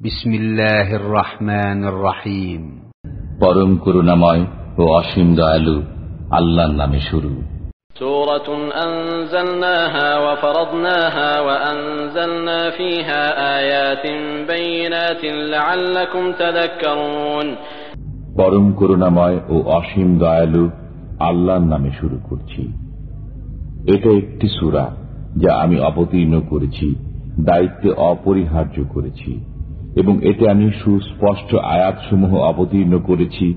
بسم الله الرحمن الرحيم পরম করুণাময় ও অসীম দয়ালু আল্লাহর নামে শুরু سورة أنزلناها وفرضناها وأنزلنا فيها آيات بينات لعلكم تذكرون পরম করুণাময় ও অসীম দয়ালু আল্লাহর নামে শুরু করছি এটা একটি সূরা যা আমি অবতীর্ণ করেছি দায়িত্বে অপরিহার্য করেছি এবং এতে আমি সুস্পষ্ট আয়াতসমূহ অবতীর্ণ করেছি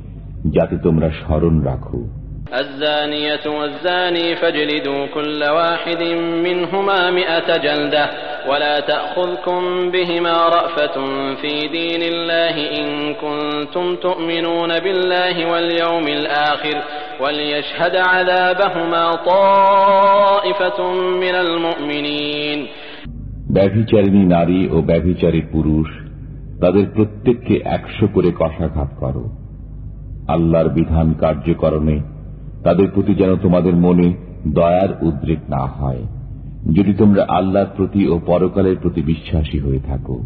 যাতে তোমরা স্মরণ রাখো الزانية والزاني فاجلدوا كل واحد منهما مئة جلدة ولا تأخذكم بهما رأفة في دين الله إن كنتم تؤمنون بالله واليوم الآخر وليشهد عذابهما طائفة من المؤمنين ব্যভিচারিণী নারী ও ব্যভিচারী পুরুষ তাদের প্রত্যেককে একশো করে কষাঘাত করো। আল্লাহর বিধান কার্যকরণে তাদের প্রতি যেন তোমাদের মনে দয়ার উদ্রেক না হয়। যদি তোমরা আল্লাহর প্রতি ও পরকালের প্রতি বিশ্বাসী হয়ে থাকো,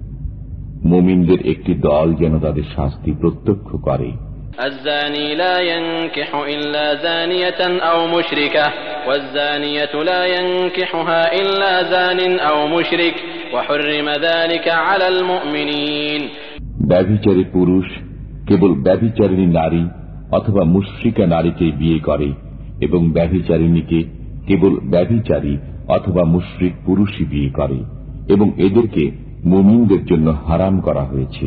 মুমিনদের একটি দল যেন তাদের শাস্তি প্রত্যক্ষ করে। الزاني لا ينكح إلا زانية أو مشركة والزانية لا ينكحها إلا زان أو مشرك وحرم ذلك على المؤمنين ব্যভিচারী পুরুষ কেবল ব্যভিচারিণী নারী অথবা মুশ্রিকা নারীকে বিয়ে করে এবং ব্যভিচারিণীকে কেবল ব্যভিচারী অথবা মুশ্রিক পুরুষই বিয়ে করে এবং এদেরকে মুমিনদের জন্য হারাম করা হয়েছে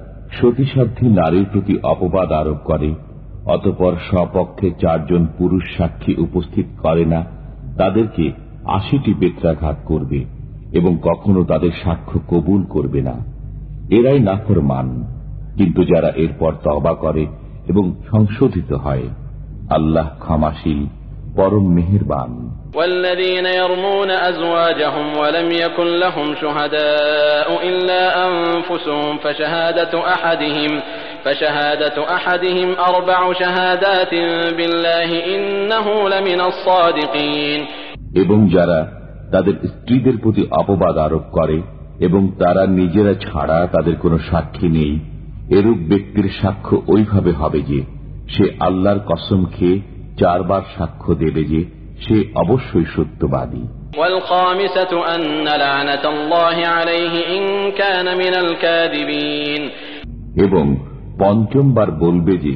সতীসাধ্যী নারীর প্রতি অপবাদ আরোপ করে, অতপর স্বপক্ষে চারজন পুরুষ সাক্ষী উপস্থিত করে না, তাদেরকে আশিটি বেত্রাঘাত করবে এবং কখনো তাদের সাক্ষ্য কবুল করবে না। এরাই নাফর মান কিন্তু যারা এরপর তবা করে এবং সংশোধিত হয়, আল্লাহ ক্ষমাশীল পরম মেহেরবান والذين يرمون أزواجهم ولم يكن لهم شهداء إلا أنفسهم فشهادة أحدهم فشهادة أحدهم أربع شهادات بالله إنه لمن الصادقين এবং যারা তাদের স্ত্রীদের প্রতি অপবাদ আরোপ করে এবং তারা নিজেরা ছাড়া তাদের কোনো সাক্ষী নেই এরূপ ব্যক্তির সাক্ষ্য ওইভাবে হবে যে সে আল্লাহর কসম খেয়ে চারবার সাক্ষ্য দেবে যে সে অবশ্যই সত্যবাদী। এবং পঞ্চমবার বলবে যে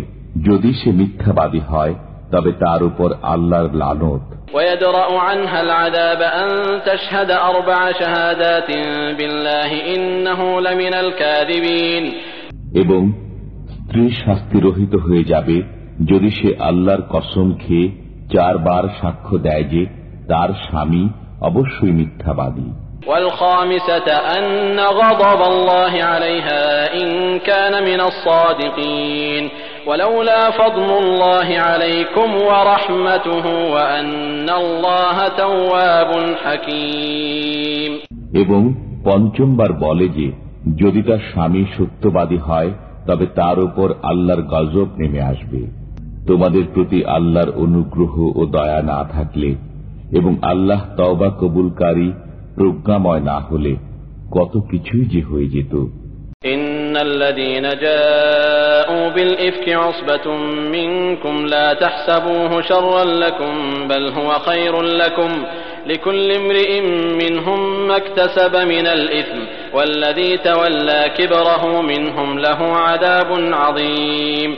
যদি সে মিথ্যাবাদী হয় তবে তার উপর আল্লাহর লালত এবং স্ত্রী শাস্তি রহিত হয়ে যাবে যদি সে আল্লাহর কসম খেয়ে চারবার সাক্ষ্য দেয় যে তার স্বামী অবশ্যই মিথ্যাবাদী। এবং পঞ্চমবার বলে যে যদি তার স্বামী সত্যবাদী হয় তবে তার উপর আল্লাহর গজব নেমে আসবে। তোমাদের প্রতি আল্লাহর অনুগ্রহ ও দয়া না থাকলে এবং আল্লাহ তওবা কবুলকারী প্রজ্ঞাময় না হলে কত কিছুই যে হয়ে যেত إن الذين جاءوا بالإفك عصبة منكم لا تحسبوه شرا لكم بل هو خير لكم لكل امرئ منهم ما اكتسب من الإثم والذي تولى كبره منهم له عذاب عظيم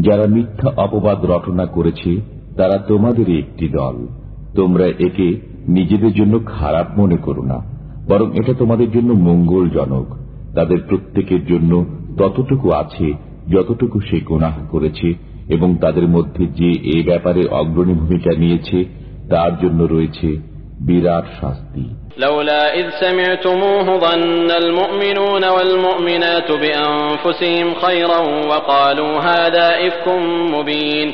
যারা মিথ্যা অপবাদ রটনা করেছে, তারা তোমাদেরই একটি দল। তোমরা একে নিজেদের জন্য খারাপ মনে করো না, বরং এটা তোমাদের জন্য মঙ্গলজনক। তাদের প্রত্যেকের জন্য ততটুকু আছে, যতটুকু সে গুনাহ করেছে, এবং তাদের মধ্যে যে এ ব্যাপারে অগ্রণী ভূমিকা নিয়েছে, তার জন্য রয়েছে বিরাট শাস্তি لولا إذ سمعتموه ظن المؤمنون والمؤمنات بأنفسهم خيرا وقالوا هذا إفك مبين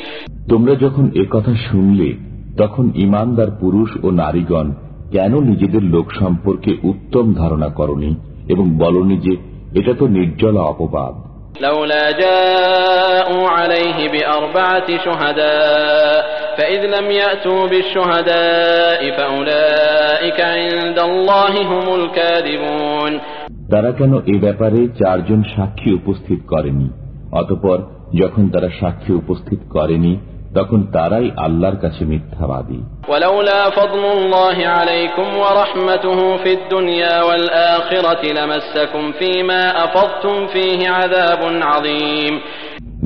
তোমরা যখন এ কথা শুনলে তখন ইমানদার পুরুষ ও নারীগণ কেন নিজেদের লোক সম্পর্কে উত্তম ধারণা করনি এবং বলনি যে এটা তো নির্জলা অপবাদ لولا جاءوا عليه بأربعة شهداء فإذ لم يأتوا بالشهداء فأولئك عند الله هم الكاذبون তারা কেন এ ব্যাপারে চারজন সাক্ষী উপস্থিত করেনি অতপর যখন তারা সাক্ষী উপস্থিত করেনি তখন তারাই আল্লাহর কাছে মিথ্যাবাদী।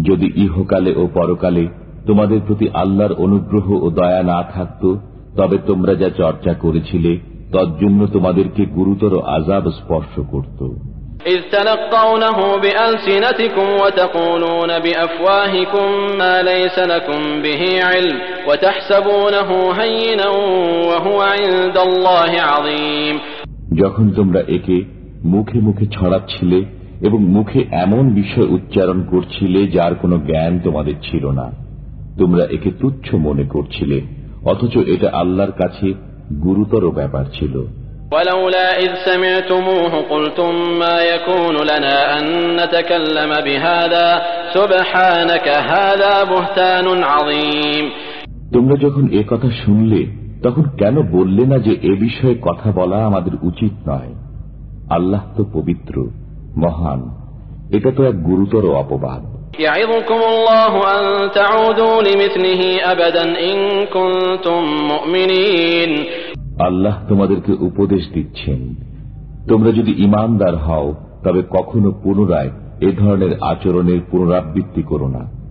যদি ইহকালে ও পরকালে তোমাদের প্রতি আল্লাহর অনুগ্রহ ও দয়া না থাকত তবে তোমরা যা চর্চা করেছিলে তজ্জন্য তোমাদেরকে গুরুতর আজাব স্পর্শ করত। إذ تلقونه بألسنتكم وتقولون بأفواهكم ما ليس لكم به علم وتحسبونه هينا وهو عند الله عظيم যখন তোমরা একে মুখে মুখে ছড়াচ্ছিলে এবং মুখে এমন বিষয় উচ্চারণ করছিলে যার কোনো জ্ঞান তোমাদের ছিল না তোমরা একে তুচ্ছ মনে করছিলে অথচ এটা আল্লাহর কাছে গুরুতর ব্যাপার ছিল ولولا إذ سمعتموه قلتم ما يكون لنا أن نتكلم بهذا سبحانك هذا بهتان عظيم তোমরা যখন এ কথা শুনলে তখন কেন বললে না যে এ বিষয়ে কথা বলা আমাদের উচিত নয় আল্লাহ তো পবিত্র মহান এটা তো এক গুরুতর অপবাদ আল্লাহ তোমাদেরকে উপদেশ দিচ্ছেন। তোমরা যদি ইমানদার হও তবে কখনো পুনরায় এ ধরনের আচরণের পুনরাবৃত্তি করো না।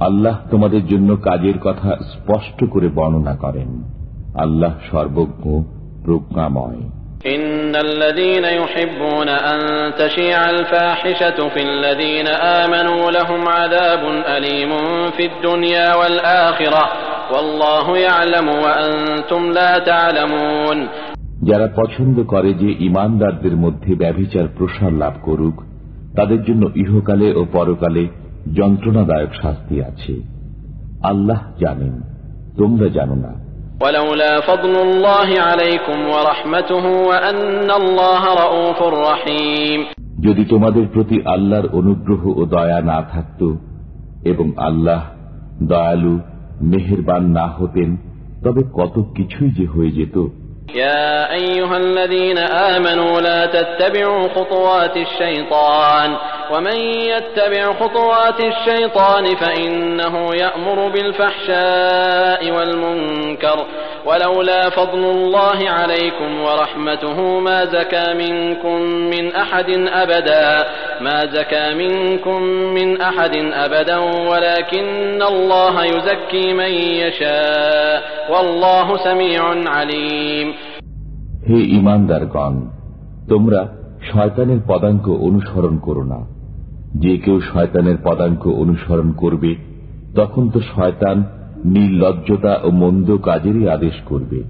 আল্লাহ তোমাদের জন্য কাজের কথা স্পষ্ট করে বর্ণনা করেন। আল্লাহ সর্বজ্ঞ প্রজ্ঞাময়। إن الذين يحبون أن تشيع الفاحشة في الذين آمنوا لهم عذاب أليم في الدنيا والآخرة والله يعلم وأنتم لا تعلمون যারা পছন্দ করে যে ইমানদারদের মধ্যে ব্যভিচার প্রসার লাভ করুক তাদের জন্য ইহকালে ও পরকালে যন্ত্রণাদায়ক শাস্তি আছে আল্লাহ জানেন তোমরা জানো না ولولا فضل الله عليكم ورحمته وأن الله رؤوف رحيم যদি তোমাদের প্রতি আল্লাহর অনুগ্রহ ও দয়া না থাকত এবং আল্লাহ দয়ালু মেহেরবান না হতেন তবে কত কিছুই যে হয়ে যেত يا أيها الذين آمنوا لا تتبعوا خطوات الشيطان ومن يتبع خطوات الشيطان فإنه يأمر بالفحشاء والمنكر ولولا فضل الله عليكم ورحمته ما زكى منكم من أحد أبدا ما زكى منكم من أحد أبدا ولكن الله يزكي من يشاء والله سميع عليم হে ইমানদারগণ তোমরা শয়তানের পদাঙ্ক অনুসরণ করো না যে কেউ শয়তানের পদাঙ্ক অনুসরণ করবে, তখন তো শয়তান নির্লজ্জতা ও মন্দ কাজেরই আদেশ করবে।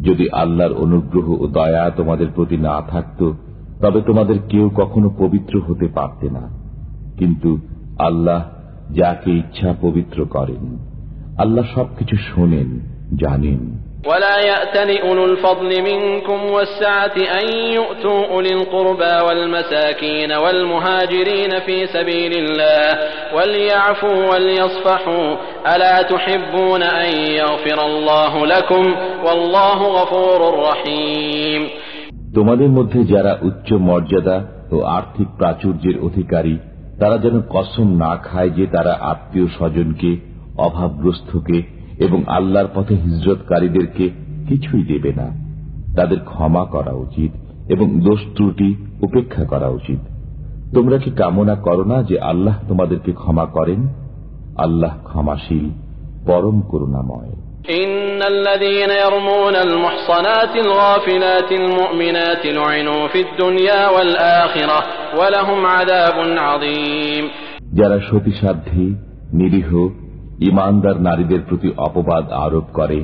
যদি আল্লাহর অনুগ্রহ ও দয়া তোমাদের প্রতি না থাকত, তবে তোমাদের কেউ কখনো পবিত্র হতে পারতে না। কিন্তু আল্লাহ যাকে ইচ্ছা পবিত্র করেন, আল্লাহ সবকিছু শোনেন, জানেন। ولا يأتل أولو الفضل منكم والسعة أن يؤتوا أولي القربى والمساكين والمهاجرين في سبيل الله وليعفوا وليصفحوا ألا تحبون أن يغفر الله لكم والله غفور رحيم তোমাদের মধ্যে যারা উচ্চ মর্যাদা ও আর্থিক প্রাচুর্যের অধিকারী তারা যেন কসম না খায় যে তারা আত্মীয় স্বজনকে অভাবগ্রস্তকে এবং আল্লাহর পথে হিজরতকারীদেরকে কিছুই দেবে না তাদের ক্ষমা করা উচিত এবং দোষ ত্রুটি উপেক্ষা করা উচিত তোমরা কি কামনা করো না যে আল্লাহ তোমাদেরকে ক্ষমা করেন আল্লাহ ক্ষমাশীল পরম করুণাময় إن الذين يرمون المحصنات الغافلات المؤمنات لعنوا في الدنيا والآخرة ولهم عذاب عظيم যারা সতীসাধ্যী নিরীহ ইমানদার নারীদের প্রতি অপবাদ আরোপ করে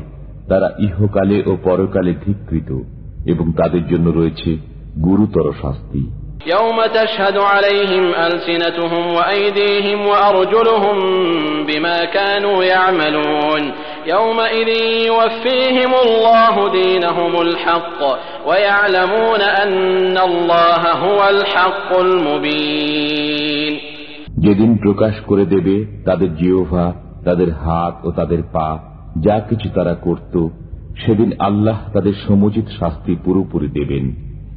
তারা ইহকালে ও পরকালে ধিকৃত এবং তাদের জন্য রয়েছে গুরুতর শাস্তি يوم تشهد عليهم ألسنتهم وأيديهم وأرجلهم بما كانوا يعملون يومئذ يوفيهم الله دينهم الحق ويعلمون أن الله هو الحق المبين যেদিন প্রকাশ করে দেবে তাদের জিওভা তাদের হাত ও তাদের পা যা কিছু তারা করত সেদিন আল্লাহ তাদের সমুচিত শাস্তি পুরোপুরি দেবেন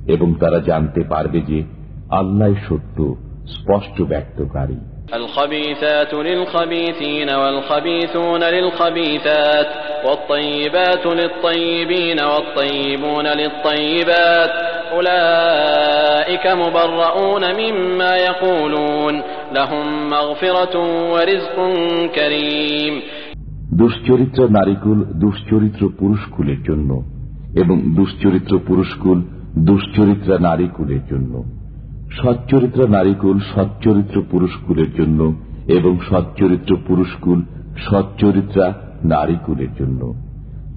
এবং তারা জানতে পারবে যে আল্লাহ সত্য স্পষ্ট ব্যক্তকারী الخبيثات للخبيثين والخبيثون للخبيثات والطيبات للطيبين والطيبون للطيبات أولئك مبرؤون مما يقولون দুশ্চরিত্র নারীকুল দুশ্চরিত্র পুরুষকুলের জন্য এবং দুশ্চরিত্র পুরুষকুল দুশ্চরিত্রা নারীকুলের জন্য। সচ্চরিত্র নারীকুল সচ্চরিত্র পুরুষকুলের জন্য এবং সচ্চরিত্র পুরুষকুল সচ্চরিত্রা নারীকুলের জন্য।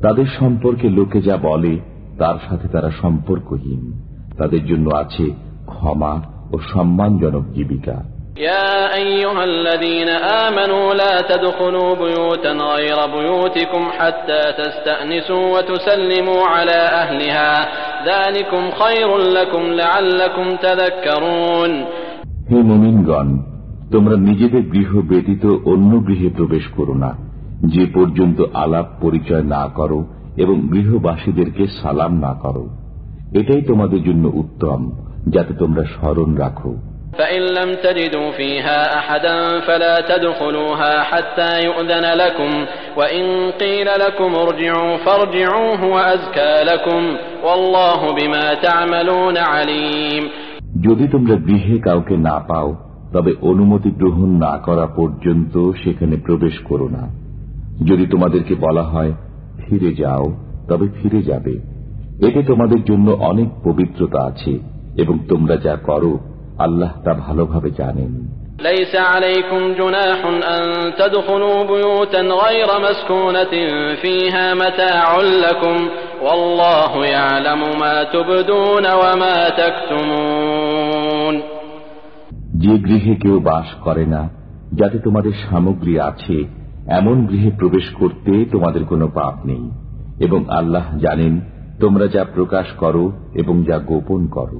তাদের সম্পর্কে লোকে যা বলে, তার সাথে তারা সম্পর্কহীন। তাদের জন্য আছে ক্ষমা ও সম্মানজনক জীবিকা। يا أيها الذين آمنوا لا تدخلوا بيوتا غير بيوتكم حتى تستأنسوا وتسلموا على أهلها ذلكم خير لكم لعلكم تذكرون হে মুমিনগণ তোমরা নিজেদের গৃহ ব্যতীত অন্য গৃহে প্রবেশ করো না যে পর্যন্ত আলাপ পরিচয় না করো এবং গৃহবাসীদেরকে সালাম না করো এটাই তোমাদের জন্য উত্তম যাতে তোমরা স্মরণ রাখো فإن لم تجدوا فيها أحدا فلا تدخلوها حتى يؤذن لكم وإن قيل لكم ارجعوا فارجعوا هو أزكى لكم والله بما تعملون عليم যদি তোমরা গৃহে কাউকে না পাও তবে অনুমতি গ্রহণ না করা পর্যন্ত সেখানে প্রবেশ করো না যদি তোমাদেরকে বলা হয় ফিরে যাও তবে ফিরে যাবে এতে তোমাদের জন্য অনেক পবিত্রতা আছে এবং তোমরা যা করো আল্লাহ তা ভালোভাবে জানেন ليس عليكم جناح أن تدخلوا بيوتا غير مسكونة فيها متاع لكم والله يعلم ما تبدون وما تكتمون যে গৃহে কেউ বাস করে না যাতে তোমাদের সামগ্রী আছে এমন গৃহে প্রবেশ করতে তোমাদের কোনো পাপ নেই এবং আল্লাহ জানেন তোমরা যা প্রকাশ করো এবং যা গোপন করো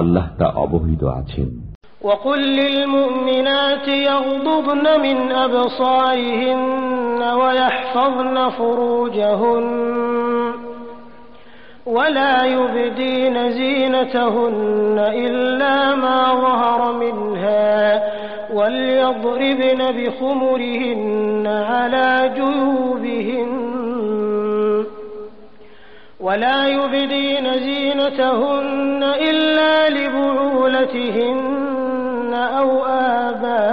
আল্লাহ তা অবহিত আছেন وقل للمؤمنات يغضبن من أبصارهن ويحفظن فروجهن ولا يبدين زينتهن إلا ما ظهر منها وليضربن بخمرهن على جيوبهن ولا يبدين زينتهن إلا لبعولتهن أو آبائهن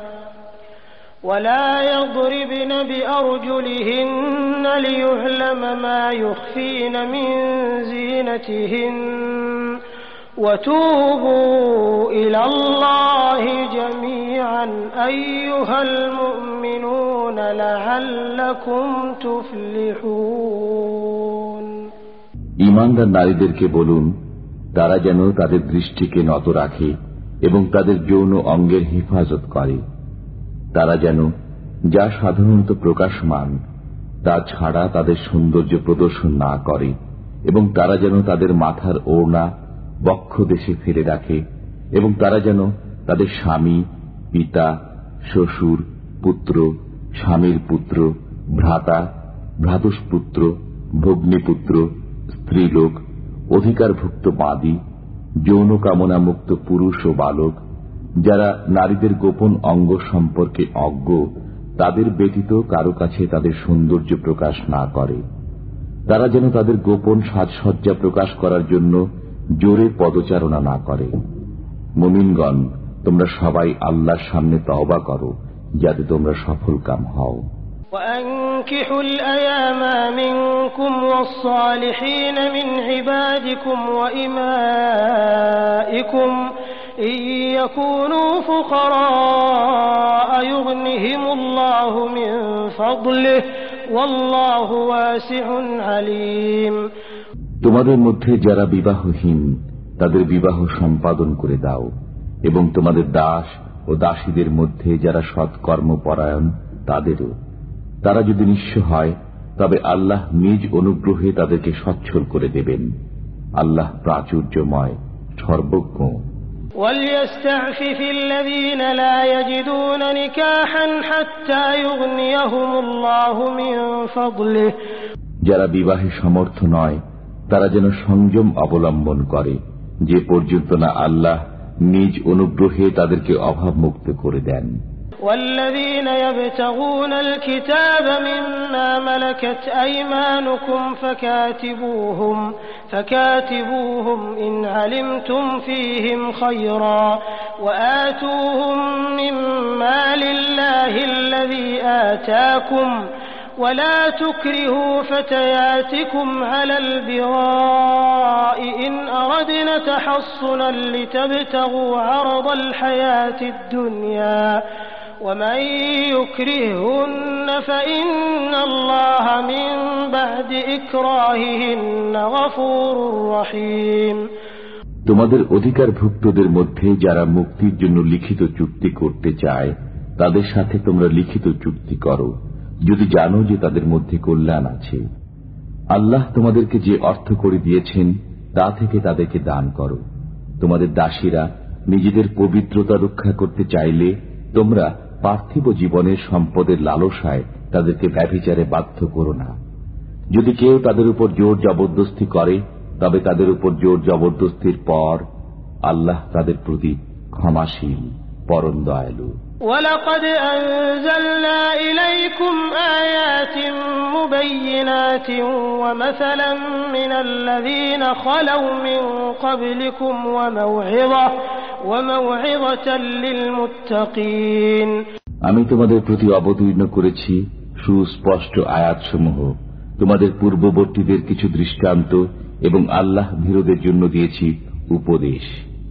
ولا يضربن بأرجلهن ليعلم ما يخفين من زينتهن وتوبوا إلى الله جميعا أيها المؤمنون لعلكم تفلحون ইমানদার নারীদেরকে বলুন তারা যেন তাদের দৃষ্টিকে নত রাখে এবং তাদের যৌন অঙ্গের হেফাজত করে তারা যেন যা সাধারণত প্রকাশমান, তা ছাড়া তাদের সৌন্দর্য প্রদর্শন না করে এবং তারা যেন তাদের মাথার ওড়না বক্ষ দেশে ফেলে রাখে এবং তারা যেন তাদের স্বামী, পিতা, শ্বশুর, পুত্র, স্বামীর পুত্র, ভ্রাতা, ভ্রাতুষ্পুত্র, ভগ্নীপুত্র, স্ত্রীলোক, অধিকারভুক্ত বাদী যৌন কামনা মুক্ত পুরুষ ও বালক যারা নারীদের গোপন অঙ্গ সম্পর্কে অজ্ঞ তাদের ব্যতীত কারো কাছে তাদের সৌন্দর্য প্রকাশ না করে তারা যেন তাদের গোপন সাজসজ্জা প্রকাশ করার জন্য জোরে পদচারণা না করে মুমিনগণ তোমরা সবাই আল্লাহর সামনে তওবা করো যাতে তোমরা সফল কাম হও وأنكحوا الأيام منكم والصالحين من عبادكم وإمائكم إن يكونوا فقراء يغنهم الله من فضله والله واسع عليم তোমাদের মধ্যে যারা বিবাহহীন তাদের বিবাহ সম্পাদন করে দাও এবং তোমাদের দাস ও দাসীদের মধ্যে যারা সৎকর্মপরায়ণ তাদেরও তারা যদি নিঃস্ব হয় তবে আল্লাহ নিজ অনুগ্রহে তাদেরকে সচ্ছল করে দেবেন আল্লাহ প্রাচুর্যময় সর্বজ্ঞ وليستعفف الذين لا يجدون نكاحا حتى يغنيهم الله من فضله যারা বিবাহে সমর্থ নয় তারা যেন সংযম অবলম্বন করে যে পর্যন্ত না আল্লাহ নিজ অনুগ্রহে তাদেরকে অভাব মুক্ত করে দেন والذين يبتغون الكتاب مما ملكت أيمانكم فكاتبوهم فكاتبوهم إن علمتم فيهم خيرا وآتوهم مما لله الذي آتاكم ولا تكرهوا فتياتكم على البغاء إن أردنا تحصنا لتبتغوا عرض الحياة الدنيا. ومن يكرههن فإن الله من بعد إكراههن غفور رحيم তোমাদের অধিকারভুক্তদের মধ্যে যারা মুক্তির জন্য লিখিত চুক্তি করতে চায় তাদের সাথে তোমরা লিখিত চুক্তি করো যদি জানো যে তাদের মধ্যে কল্যাণ আছে আল্লাহ তোমাদেরকে যে অর্থ করে দিয়েছেন তা থেকে তাদেরকে দান করো তোমাদের দাসীরা নিজেদের পবিত্রতা রক্ষা করতে চাইলে তোমরা পার্থিব জীবনের সম্পদের লালসায় তাদেরকে ব্যভিচারে বাধ্য করো না যদি কেউ তাদের উপর জোর জবরদস্তি করে তবে তাদের উপর জোর জবরদস্তির পর আল্লাহ তাদের প্রতি ক্ষমাশীল পরম দয়ালু ولقد أنزلنا إليكم آيات مبينات ومثلا من الذين خلوا من قبلكم وموعظة وموعظة للمتقين আমি তোমাদের প্রতি অবতীর্ণ করেছি সুস্পষ্ট আয়াতসমূহ। তোমাদের পূর্ববর্তীদের কিছু দৃষ্টান্ত এবং আল্লাহ ভীরদের জন্য দিয়েছি উপদেশ।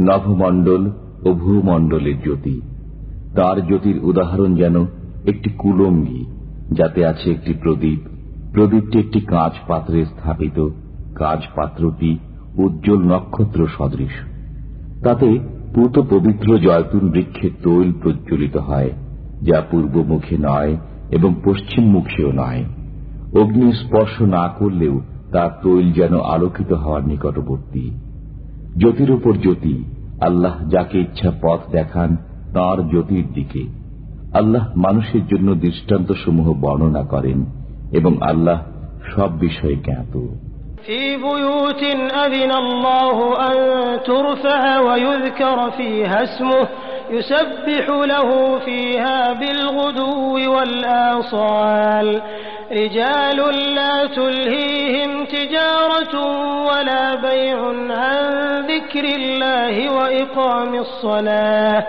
নভমণ্ডল ও ভূমণ্ডলের জ্যোতি। তার জ্যোতির উদাহরণ যেন একটি কুলঙ্গি, যাতে আছে একটি প্রদীপ। প্রদীপটি একটি কাঁচ পাত্রে স্থাপিত কাজ পাত্রটি উজ্জ্বল নক্ষত্র সদৃশ। তাতে পুত পবিত্র জয়তুন বৃক্ষের তৈল প্রজ্বলিত হয়, যা পূর্বমুখী নয় এবং পশ্চিমমুখীও নয়। অগ্নি স্পর্শ না করলেও তার তৈল যেন আলোকিত হওয়ার নিকটবর্তী। জ্যোতির উপর জ্যোতি আল্লাহ যাকে ইচ্ছা পথ দেখান তাঁর জ্যোতির দিকে আল্লাহ মানুষের জন্য দৃষ্টান্তসমূহ বর্ণনা করেন এবং আল্লাহ সব বিষয়ে জ্ঞাত في بيوت أذن الله أن ترفع ويذكر فيها اسمه يسبح له فيها بالغدو والآصال رجال لا تلهيهم تجارة ولا بيع عن ذكر الله وإقام الصلاة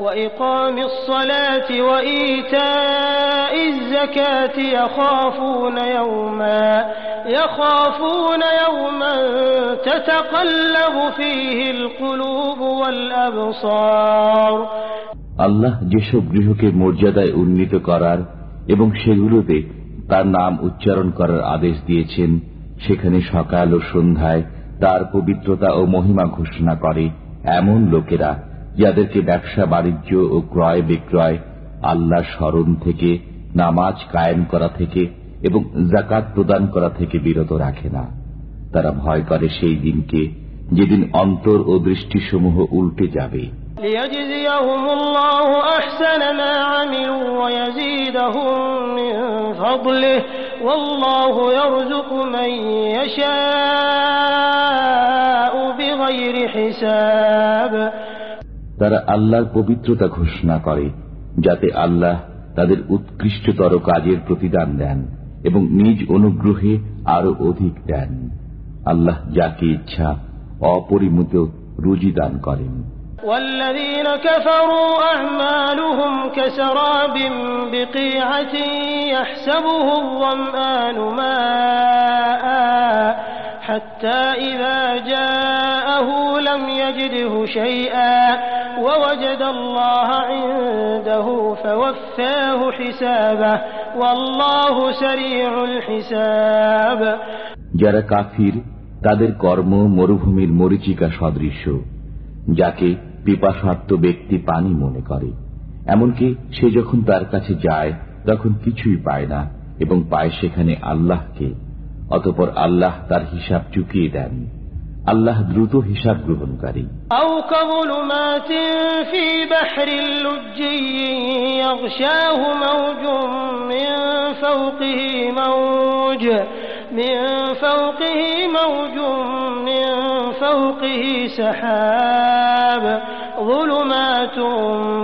وإقام الصلاة وإيتاء الزكاة يخافون يوما يخافون يوما تتقلب فيه القلوب والأبصار আল্লাহ যেসব গৃহকে মর্যাদায় উন্নীত করার এবং সেগুলোতে তার নাম উচ্চারণ করার আদেশ দিয়েছেন। সেখানে সকাল ও সন্ধ্যায় তার পবিত্রতা ও মহিমা ঘোষণা করে এমন লোকেরা যাদেরকে ব্যবসা, বাণিজ্য ও ক্রয় বিক্রয় আল্লাহ স্মরণ থেকে, নামাজ কায়েম করা থেকে এবং জাকাত প্রদান করা থেকে বিরত রাখে না। তারা ভয় করে সেই দিনকে যেদিন অন্তর ও দৃষ্টিসমূহ উল্টে যাবে। ليجزيهم الله মা ما عملوا ويزيدهم من فضله والله يرزق من يشاء بغير حساب তারা আল্লাহর পবিত্রতা ঘোষণা করে যাতে আল্লাহ তাদের উৎকৃষ্টতর কাজের প্রতিদান দেন এবং নিজ অনুগ্রহে আরো অধিক দেন আল্লাহ যাকে ইচ্ছা অপরিমিত রুজি দান করেন والذين كفروا أعمالهم كسراب بقيعة يحسبه الظمآن ماء حتى إذا جاءه لم يجده شيئا ووجد الله عنده فوفاه حسابه والله سريع الحساب যারা কাফির তাদের কর্ম মরুভূমির মরিচিকা সদৃশ্য যাকে পিপাসার্থ ব্যক্তি পানি মনে করে এমনকি সে যখন তার কাছে যায় তখন কিছুই পায় না এবং পায় সেখানে আল্লাহকে অতপর আল্লাহ তার হিসাব চুকিয়ে দেন আল্লাহ দ্রুত হিসাব গ্রহণকারী أو كظلمات في بحر لجي يغشاه موج من فوقه موج سحاب ظلمات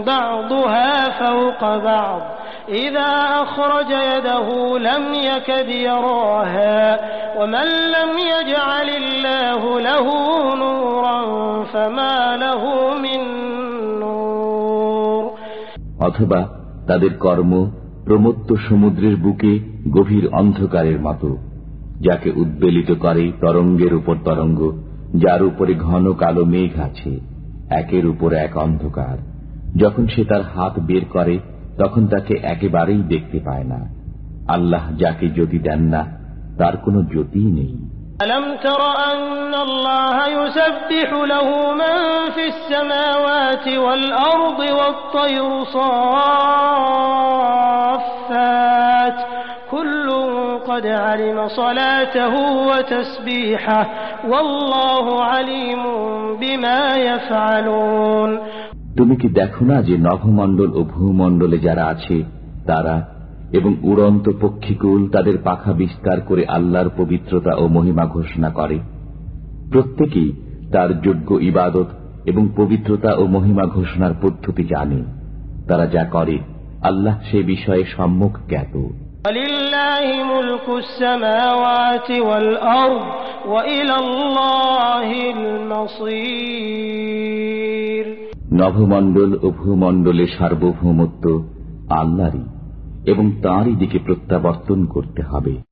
بعضها فوق بعض إذا أخرج يده لم يكد يراها ومن لم يجعل الله له نورا فما له من نور অথবা তাদের কর্ম প্রমত্ত সমুদ্রের বুকে গভীর অন্ধকারের মতো যাকে উদ্বেলিত করে তরঙ্গের উপর তরঙ্গ যার উপরে ঘন কালো মেঘ আছে একের উপর এক অন্ধকার যখন সে তার হাত বের করে তখন তাকে একেবারেই দেখতে পায় না আল্লাহ যাকে জ্যোতি দেন না তার কোনো জ্যোতিই নেই ألم تر أن الله يسبح له من في السماوات والأرض والطير صافات كل قد علم صلاته وتسبيحه তুমি কি দেখো না যে নভমণ্ডল ও ভূমণ্ডলে যারা আছে, তারা এবং উড়ন্ত পক্ষীকুল তাদের পাখা বিস্তার করে আল্লাহর পবিত্রতা ও মহিমা ঘোষণা করে? প্রত্যেকেই তার যোগ্য ইবাদত এবং পবিত্রতা ও মহিমা ঘোষণার পদ্ধতি জানে। তারা যা করে, আল্লাহ সে বিষয়ে সম্মুখ জ্ঞাত। নভমণ্ডল ও ভূমণ্ডলে সার্বভৌমত্ব আল্লাহরই এবং তাঁরই দিকে প্রত্যাবর্তন করতে হবে।